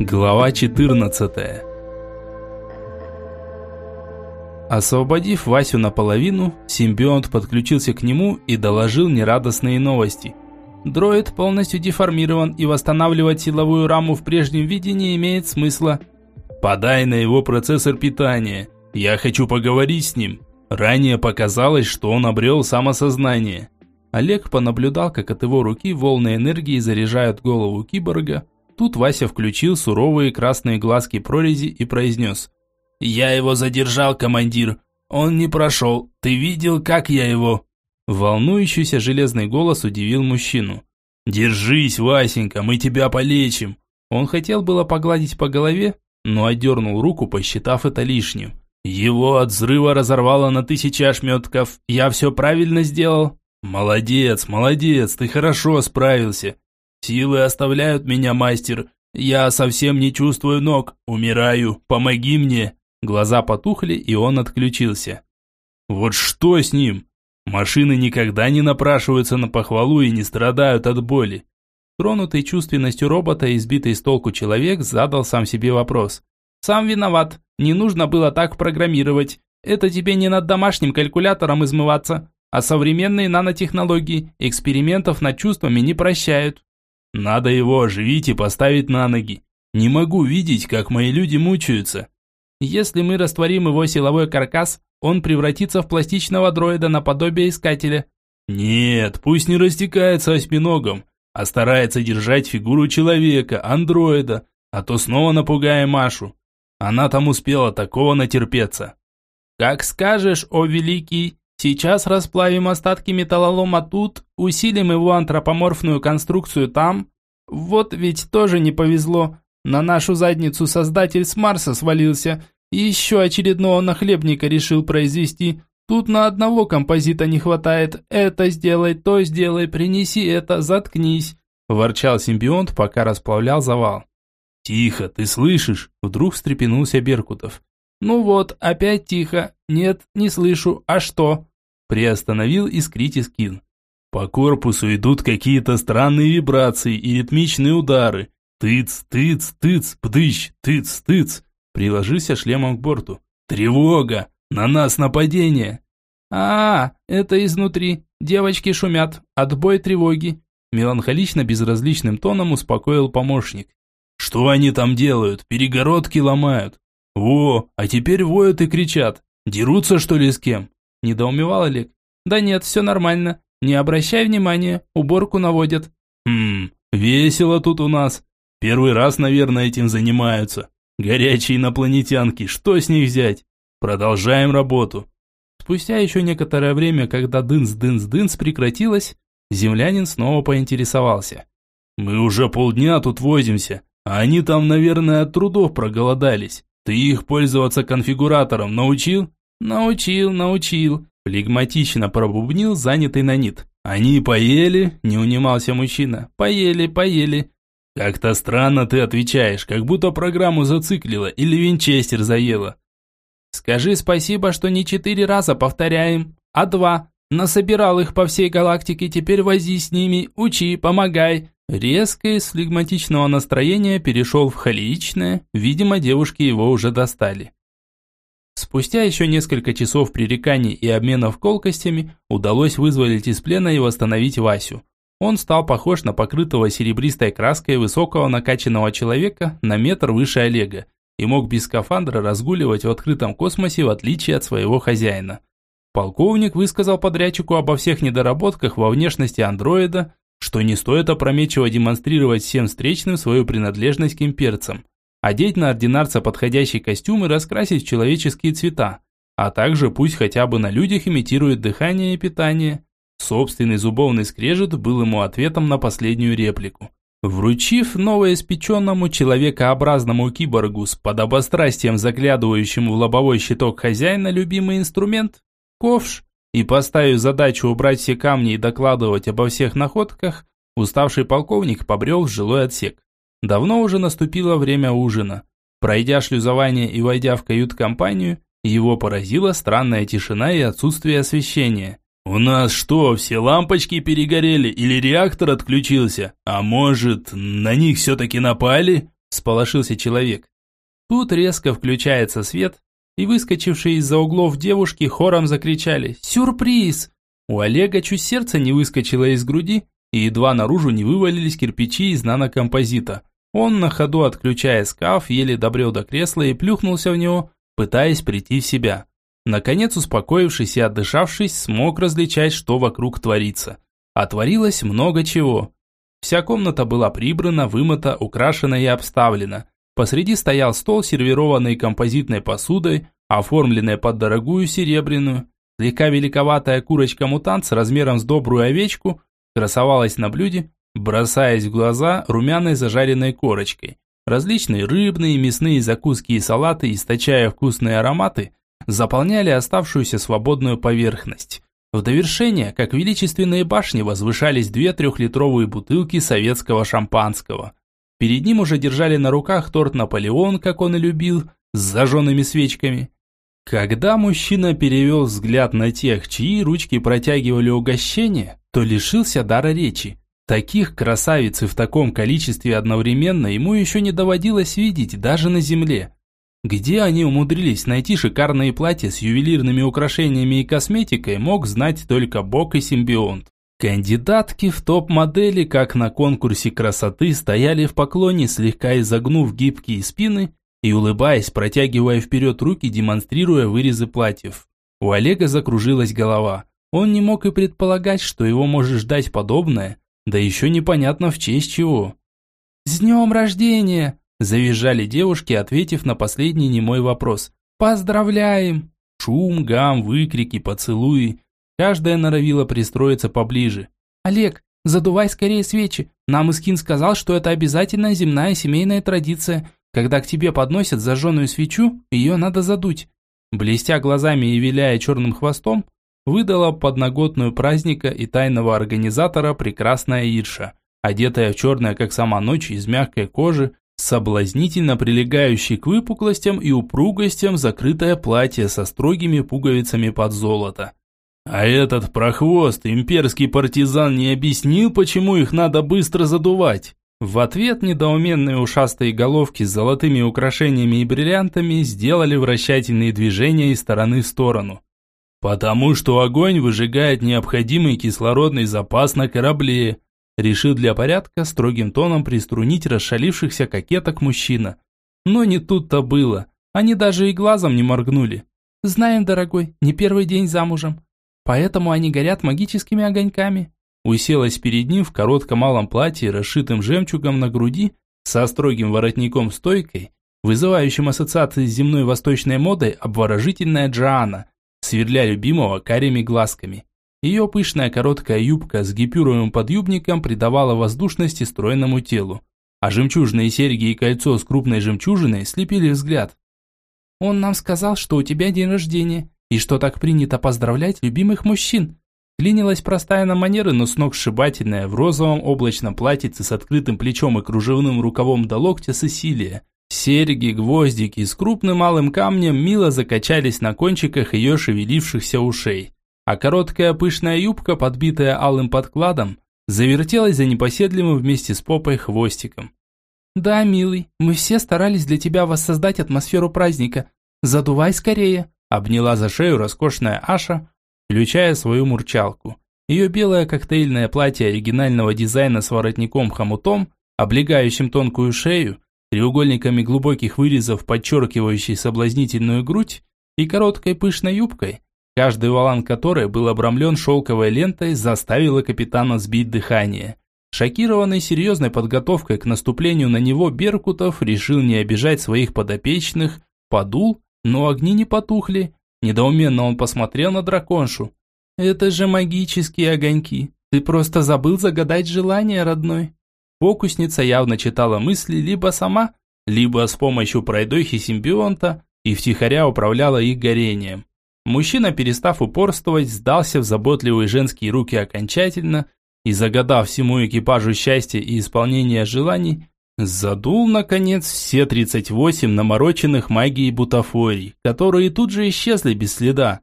Глава 14 Освободив Васю наполовину, симбионт подключился к нему и доложил нерадостные новости. Дроид полностью деформирован и восстанавливать силовую раму в прежнем виде не имеет смысла. «Подай на его процессор питания. Я хочу поговорить с ним». Ранее показалось, что он обрел самосознание. Олег понаблюдал, как от его руки волны энергии заряжают голову киборга. Тут Вася включил суровые красные глазки прорези и произнес. «Я его задержал, командир. Он не прошел. Ты видел, как я его?» Волнующийся железный голос удивил мужчину. «Держись, Васенька, мы тебя полечим!» Он хотел было погладить по голове, но отдернул руку, посчитав это лишним. «Его от взрыва разорвало на тысячи ошметков. Я все правильно сделал?» «Молодец, молодец, ты хорошо справился. Силы оставляют меня, мастер. Я совсем не чувствую ног. Умираю. Помоги мне!» Глаза потухли, и он отключился. «Вот что с ним?» Машины никогда не напрашиваются на похвалу и не страдают от боли. Тронутый чувственностью робота и сбитый с толку человек задал сам себе вопрос. «Сам виноват. Не нужно было так программировать. Это тебе не над домашним калькулятором измываться. А современные нанотехнологии экспериментов над чувствами не прощают». «Надо его оживить и поставить на ноги. Не могу видеть, как мои люди мучаются». «Если мы растворим его силовой каркас, он превратится в пластичного дроида наподобие искателя. Нет, пусть не растекается осьминогом, а старается держать фигуру человека, андроида, а то снова напугаем Машу. Она там успела такого натерпеться. Как скажешь, о великий, сейчас расплавим остатки металлолома тут, усилим его антропоморфную конструкцию там. Вот ведь тоже не повезло. На нашу задницу создатель с Марса свалился – еще очередного нахлебника решил произвести. Тут на одного композита не хватает. Это сделай, то сделай, принеси это, заткнись. Ворчал симбионт, пока расплавлял завал. «Тихо, ты слышишь?» Вдруг встрепенулся Беркутов. «Ну вот, опять тихо. Нет, не слышу. А что?» Приостановил искрить скин. По корпусу идут какие-то странные вибрации и ритмичные удары. Тыц, тыц, тыц, пдыщ, тыц, тыц. Приложися шлемом к борту. «Тревога! На нас нападение!» а, -а, -а это изнутри. Девочки шумят. Отбой тревоги!» Меланхолично безразличным тоном успокоил помощник. «Что они там делают? Перегородки ломают!» «Во, а теперь воют и кричат. Дерутся, что ли, с кем?» Недоумевал Олег. «Да нет, все нормально. Не обращай внимания, уборку наводят». «Хм, весело тут у нас. Первый раз, наверное, этим занимаются. Горячие инопланетянки, что с них взять? Продолжаем работу. Спустя еще некоторое время, когда дынс-дынс-дынс прекратилось, землянин снова поинтересовался. «Мы уже полдня тут возимся, а они там, наверное, от трудов проголодались. Ты их пользоваться конфигуратором научил?» «Научил, научил», – флегматично пробубнил занятый на нит. «Они поели?» – не унимался мужчина. «Поели, поели. «Как-то странно ты отвечаешь, как будто программу зациклила или винчестер заела». «Скажи спасибо, что не четыре раза повторяем, а два. Насобирал их по всей галактике, теперь вози с ними, учи, помогай». Резко из флегматичного настроения перешел в холичное, видимо, девушки его уже достали. Спустя еще несколько часов пререканий и обменов колкостями удалось вызволить из плена и восстановить Васю. Он стал похож на покрытого серебристой краской высокого накачанного человека на метр выше Олега и мог без скафандра разгуливать в открытом космосе в отличие от своего хозяина. Полковник высказал подрядчику обо всех недоработках во внешности андроида, что не стоит опрометчиво демонстрировать всем встречным свою принадлежность к имперцам, одеть на ординарца подходящий костюм и раскрасить человеческие цвета, а также пусть хотя бы на людях имитирует дыхание и питание. Собственный зубовный скрежет был ему ответом на последнюю реплику. Вручив новоиспеченному человекообразному киборгу с подобострастием заглядывающему в лобовой щиток хозяина любимый инструмент – ковш, и поставив задачу убрать все камни и докладывать обо всех находках, уставший полковник побрел в жилой отсек. Давно уже наступило время ужина. Пройдя шлюзование и войдя в кают-компанию, его поразила странная тишина и отсутствие освещения – «У нас что, все лампочки перегорели или реактор отключился? А может, на них все-таки напали?» сполошился человек. Тут резко включается свет, и выскочившие из-за углов девушки хором закричали «Сюрприз!». У Олега чуть сердце не выскочило из груди, и едва наружу не вывалились кирпичи из нанокомпозита. Он на ходу, отключая скаф, еле добрел до кресла и плюхнулся в него, пытаясь прийти в себя. Наконец, успокоившись и отдышавшись, смог различать, что вокруг творится. А творилось много чего. Вся комната была прибрана, вымыта, украшена и обставлена. Посреди стоял стол, сервированный композитной посудой, оформленной под дорогую серебряную. Слегка великоватая курочка-мутант с размером с добрую овечку красовалась на блюде, бросаясь в глаза румяной зажаренной корочкой. Различные рыбные, мясные закуски и салаты, источая вкусные ароматы, заполняли оставшуюся свободную поверхность. В довершение, как величественные башни, возвышались две трехлитровые бутылки советского шампанского. Перед ним уже держали на руках торт «Наполеон», как он и любил, с зажженными свечками. Когда мужчина перевел взгляд на тех, чьи ручки протягивали угощение, то лишился дара речи. Таких красавиц и в таком количестве одновременно ему еще не доводилось видеть даже на земле. Где они умудрились найти шикарные платья с ювелирными украшениями и косметикой, мог знать только Бог и симбионт. Кандидатки в топ-модели, как на конкурсе красоты, стояли в поклоне, слегка изогнув гибкие спины и улыбаясь, протягивая вперед руки, демонстрируя вырезы платьев. У Олега закружилась голова. Он не мог и предполагать, что его может ждать подобное, да еще непонятно в честь чего. «С днем рождения!» Завизжали девушки, ответив на последний немой вопрос. «Поздравляем!» Шум, гам, выкрики, поцелуи. Каждая норовила пристроиться поближе. «Олег, задувай скорее свечи. Нам Искин сказал, что это обязательная земная семейная традиция. Когда к тебе подносят зажженную свечу, ее надо задуть». Блестя глазами и виляя черным хвостом, выдала подноготную праздника и тайного организатора прекрасная Ирша, одетая в черное, как сама ночь, из мягкой кожи, соблазнительно прилегающий к выпуклостям и упругостям закрытое платье со строгими пуговицами под золото. А этот прохвост, имперский партизан, не объяснил, почему их надо быстро задувать. В ответ недоуменные ушастые головки с золотыми украшениями и бриллиантами сделали вращательные движения из стороны в сторону. Потому что огонь выжигает необходимый кислородный запас на корабле, Решил для порядка строгим тоном приструнить расшалившихся кокеток мужчина. Но не тут-то было. Они даже и глазом не моргнули. «Знаем, дорогой, не первый день замужем. Поэтому они горят магическими огоньками». Уселась перед ним в коротком малом платье, расшитым жемчугом на груди, со строгим воротником-стойкой, вызывающим ассоциации с земной восточной модой обворожительная Джоанна, сверля любимого карими глазками. Ее пышная короткая юбка с гипюровым подъюбником придавала воздушности стройному телу, а жемчужные серьги и кольцо с крупной жемчужиной слепили взгляд. «Он нам сказал, что у тебя день рождения, и что так принято поздравлять любимых мужчин», Клинилась простая на манеры, но сногсшибательная, в розовом облачном платьице с открытым плечом и кружевным рукавом до локтя Сесилия. Серьги, гвоздики с крупным малым камнем мило закачались на кончиках ее шевелившихся ушей а короткая пышная юбка, подбитая алым подкладом, завертелась за непоседливым вместе с попой хвостиком. «Да, милый, мы все старались для тебя воссоздать атмосферу праздника. Задувай скорее!» Обняла за шею роскошная Аша, включая свою мурчалку. Ее белое коктейльное платье оригинального дизайна с воротником-хомутом, облегающим тонкую шею, треугольниками глубоких вырезов, подчеркивающей соблазнительную грудь, и короткой пышной юбкой, каждый валан которой был обрамлен шелковой лентой, заставила капитана сбить дыхание. Шокированный серьезной подготовкой к наступлению на него Беркутов решил не обижать своих подопечных, подул, но огни не потухли. Недоуменно он посмотрел на драконшу. «Это же магические огоньки. Ты просто забыл загадать желание, родной». Фокусница явно читала мысли либо сама, либо с помощью пройдохи симбионта и втихаря управляла их горением. Мужчина, перестав упорствовать, сдался в заботливые женские руки окончательно и, загадав всему экипажу счастья и исполнения желаний, задул, наконец, все 38 намороченных магией бутафорий, которые тут же исчезли без следа.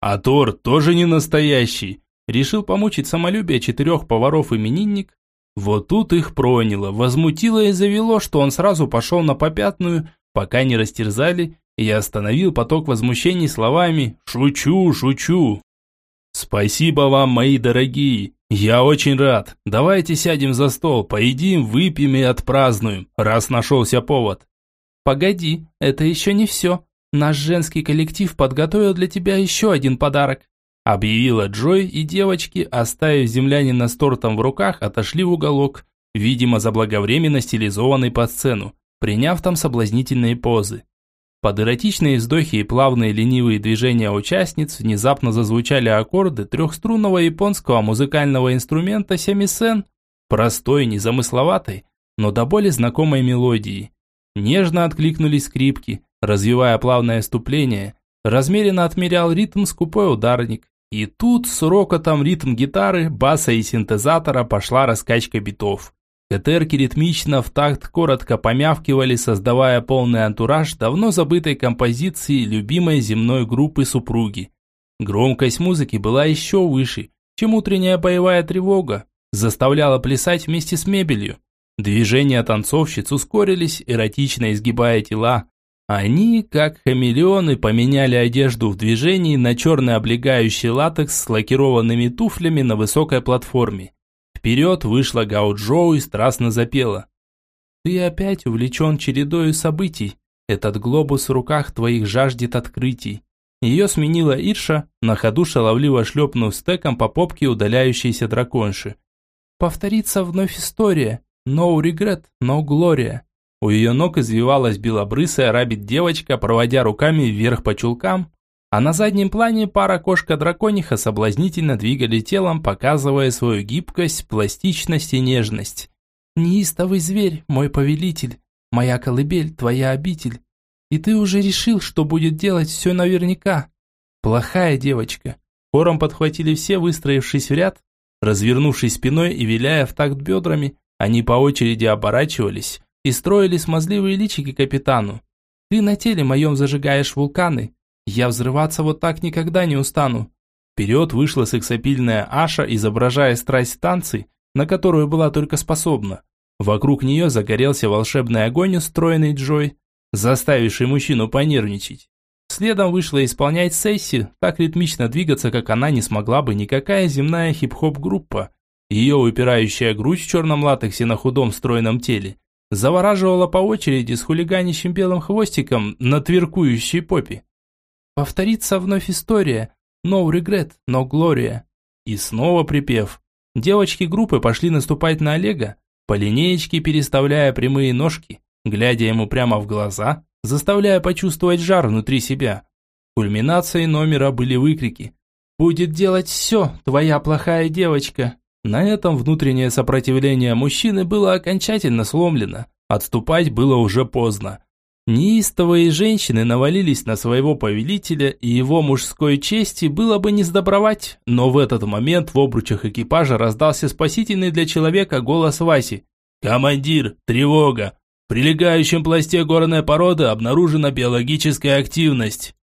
А торт тоже не настоящий. Решил помучить самолюбие четырех поваров именинник, Вот тут их проняло, возмутило и завело, что он сразу пошел на попятную, пока не растерзали, и остановил поток возмущений словами «Шучу, шучу». «Спасибо вам, мои дорогие. Я очень рад. Давайте сядем за стол, поедим, выпьем и отпразднуем, раз нашелся повод». «Погоди, это еще не все. Наш женский коллектив подготовил для тебя еще один подарок», объявила Джой, и девочки, оставив землянина с тортом в руках, отошли в уголок, видимо, заблаговременно стилизованный под сцену, приняв там соблазнительные позы. Под эротичные вздохи и плавные ленивые движения участниц внезапно зазвучали аккорды трехструнного японского музыкального инструмента семисен, простой, незамысловатой, но до боли знакомой мелодии. Нежно откликнулись скрипки, развивая плавное вступление, размеренно отмерял ритм скупой ударник. И тут с рокотом ритм гитары, баса и синтезатора пошла раскачка битов. Катерки ритмично в такт коротко помявкивали, создавая полный антураж давно забытой композиции любимой земной группы супруги. Громкость музыки была еще выше, чем утренняя боевая тревога, заставляла плясать вместе с мебелью. Движения танцовщиц ускорились, эротично изгибая тела. Они, как хамелеоны, поменяли одежду в движении на черный облегающий латекс с лакированными туфлями на высокой платформе. Вперед вышла Гао-Джоу и страстно запела. «Ты опять увлечен чередою событий. Этот глобус в руках твоих жаждет открытий». Ее сменила Ирша, на ходу шаловливо шлепнув стеком по попке удаляющейся драконши. «Повторится вновь история. No regret, no gloria». У ее ног извивалась белобрысая рабит-девочка, проводя руками вверх по чулкам, а на заднем плане пара кошка-дракониха соблазнительно двигали телом, показывая свою гибкость, пластичность и нежность. «Неистовый зверь, мой повелитель, моя колыбель, твоя обитель. И ты уже решил, что будет делать все наверняка. Плохая девочка». Хором подхватили все, выстроившись в ряд, развернувшись спиной и виляя в такт бедрами, они по очереди оборачивались и строили смазливые личики капитану. «Ты на теле моем зажигаешь вулканы, я взрываться вот так никогда не устану. Вперед вышла сексапильная Аша, изображая страсть танцы, на которую была только способна. Вокруг нее загорелся волшебный огонь, устроенный Джой, заставивший мужчину понервничать. Следом вышла исполнять Сесси, так ритмично двигаться, как она не смогла бы никакая земная хип-хоп-группа. Ее выпирающая грудь в черном латексе на худом стройном теле завораживала по очереди с хулиганищем белым хвостиком на тверкующей попе. Повторится вновь история. No regret, no gloria. И снова припев. Девочки группы пошли наступать на Олега, по линеечке переставляя прямые ножки, глядя ему прямо в глаза, заставляя почувствовать жар внутри себя. Кульминацией номера были выкрики. «Будет делать все, твоя плохая девочка!» На этом внутреннее сопротивление мужчины было окончательно сломлено. Отступать было уже поздно. Неистовые женщины навалились на своего повелителя, и его мужской чести было бы не сдобровать, но в этот момент в обручах экипажа раздался спасительный для человека голос Васи. «Командир, тревога! В прилегающем пласте горной породы обнаружена биологическая активность!»